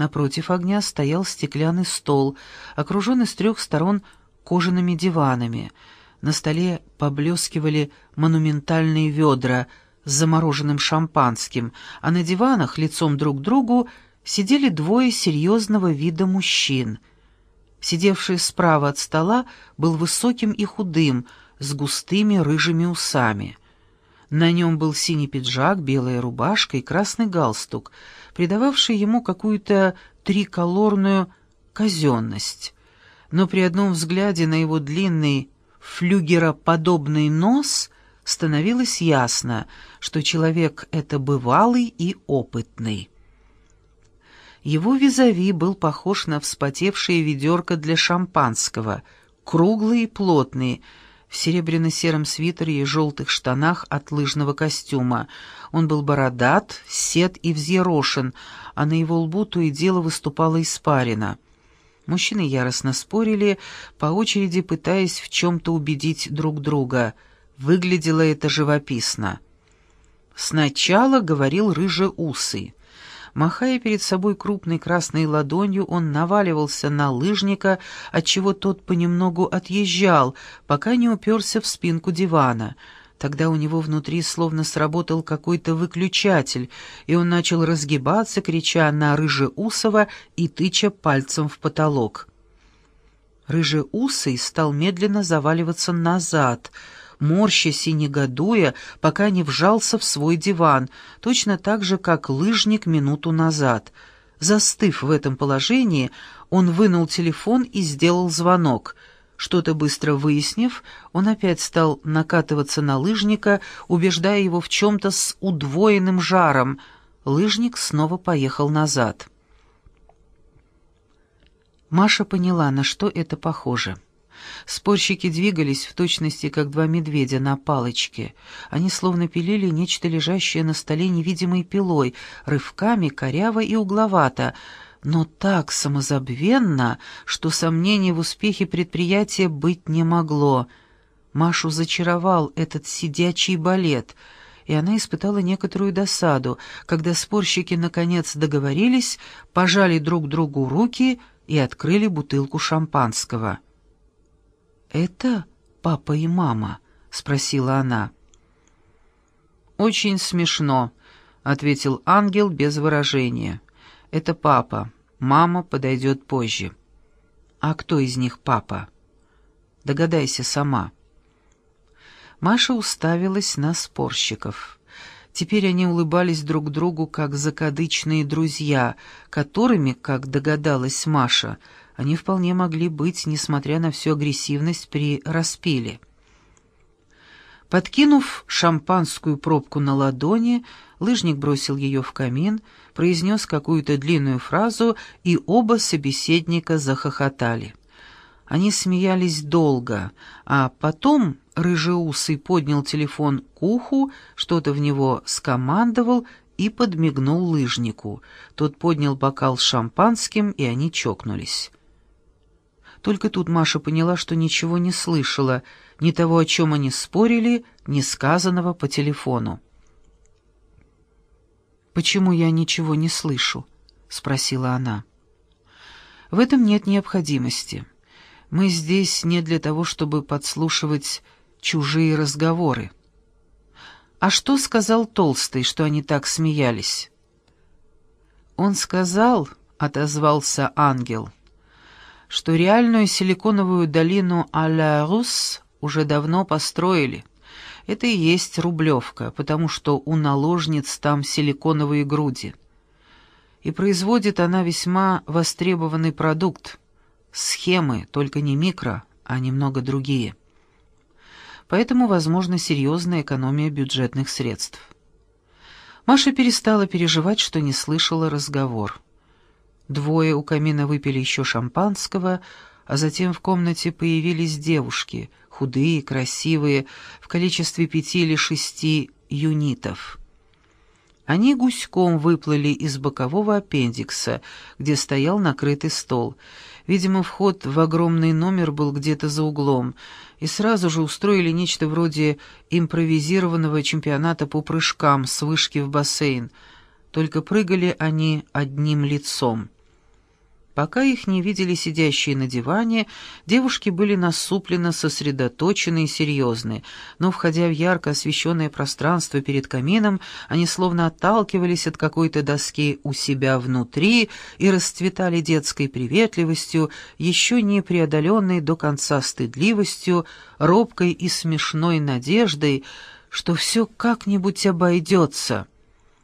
Напротив огня стоял стеклянный стол, окруженный с трех сторон кожаными диванами. На столе поблескивали монументальные ведра с замороженным шампанским, а на диванах лицом друг к другу сидели двое серьезного вида мужчин. Сидевший справа от стола был высоким и худым, с густыми рыжими усами. На нем был синий пиджак, белая рубашка и красный галстук, придававший ему какую-то триколорную казенность. Но при одном взгляде на его длинный флюгероподобный нос становилось ясно, что человек это бывалый и опытный. Его визави был похож на вспотевшее ведерко для шампанского, круглый и плотный, в серебряно-сером свитере и желтых штанах от лыжного костюма. Он был бородат, сед и взъерошен, а на его лбу то и дело выступала испарина. Мужчины яростно спорили, по очереди пытаясь в чем-то убедить друг друга. Выглядело это живописно. Сначала говорил рыжеусый. Махая перед собой крупной красной ладонью, он наваливался на лыжника, отчего тот понемногу отъезжал, пока не уперся в спинку дивана. Тогда у него внутри словно сработал какой-то выключатель, и он начал разгибаться, крича на Рыжеусова и тыча пальцем в потолок. Рыжеусый стал медленно заваливаться назад — морщась и негодуя, пока не вжался в свой диван, точно так же, как лыжник минуту назад. Застыв в этом положении, он вынул телефон и сделал звонок. Что-то быстро выяснив, он опять стал накатываться на лыжника, убеждая его в чем-то с удвоенным жаром. Лыжник снова поехал назад. Маша поняла, на что это похоже. Спорщики двигались в точности, как два медведя на палочке. Они словно пилили нечто лежащее на столе невидимой пилой, рывками, коряво и угловато, но так самозабвенно, что сомнений в успехе предприятия быть не могло. Машу зачаровал этот сидячий балет — и она испытала некоторую досаду, когда спорщики наконец договорились, пожали друг другу руки и открыли бутылку шампанского. «Это папа и мама?» — спросила она. «Очень смешно», — ответил ангел без выражения. «Это папа. Мама подойдет позже». «А кто из них папа?» «Догадайся сама». Маша уставилась на спорщиков. Теперь они улыбались друг другу, как закадычные друзья, которыми, как догадалась Маша, — они вполне могли быть, несмотря на всю агрессивность при распиле. Подкинув шампанскую пробку на ладони, лыжник бросил ее в камин, произнес какую-то длинную фразу, и оба собеседника захохотали. Они смеялись долго, а потом рыжеусый поднял телефон к уху, что-то в него скомандовал и подмигнул лыжнику. Тот поднял бокал с шампанским, и они чокнулись. Только тут Маша поняла, что ничего не слышала, ни того, о чем они спорили, ни сказанного по телефону. «Почему я ничего не слышу?» — спросила она. «В этом нет необходимости. Мы здесь не для того, чтобы подслушивать чужие разговоры». «А что сказал Толстый, что они так смеялись?» «Он сказал», — отозвался ангел, — что реальную силиконовую долину а-ля Рус уже давно построили. Это и есть Рублевка, потому что у наложниц там силиконовые груди. И производит она весьма востребованный продукт. Схемы, только не микро, а немного другие. Поэтому возможна серьезная экономия бюджетных средств. Маша перестала переживать, что не слышала разговор. Двое у камина выпили еще шампанского, а затем в комнате появились девушки, худые, красивые, в количестве пяти или шести юнитов. Они гуськом выплыли из бокового аппендикса, где стоял накрытый стол. Видимо, вход в огромный номер был где-то за углом, и сразу же устроили нечто вроде импровизированного чемпионата по прыжкам с вышки в бассейн, только прыгали они одним лицом. Пока их не видели сидящие на диване, девушки были насупленно сосредоточены и серьезны, но, входя в ярко освещенное пространство перед камином, они словно отталкивались от какой-то доски у себя внутри и расцветали детской приветливостью, еще не преодоленной до конца стыдливостью, робкой и смешной надеждой, что все как-нибудь обойдется.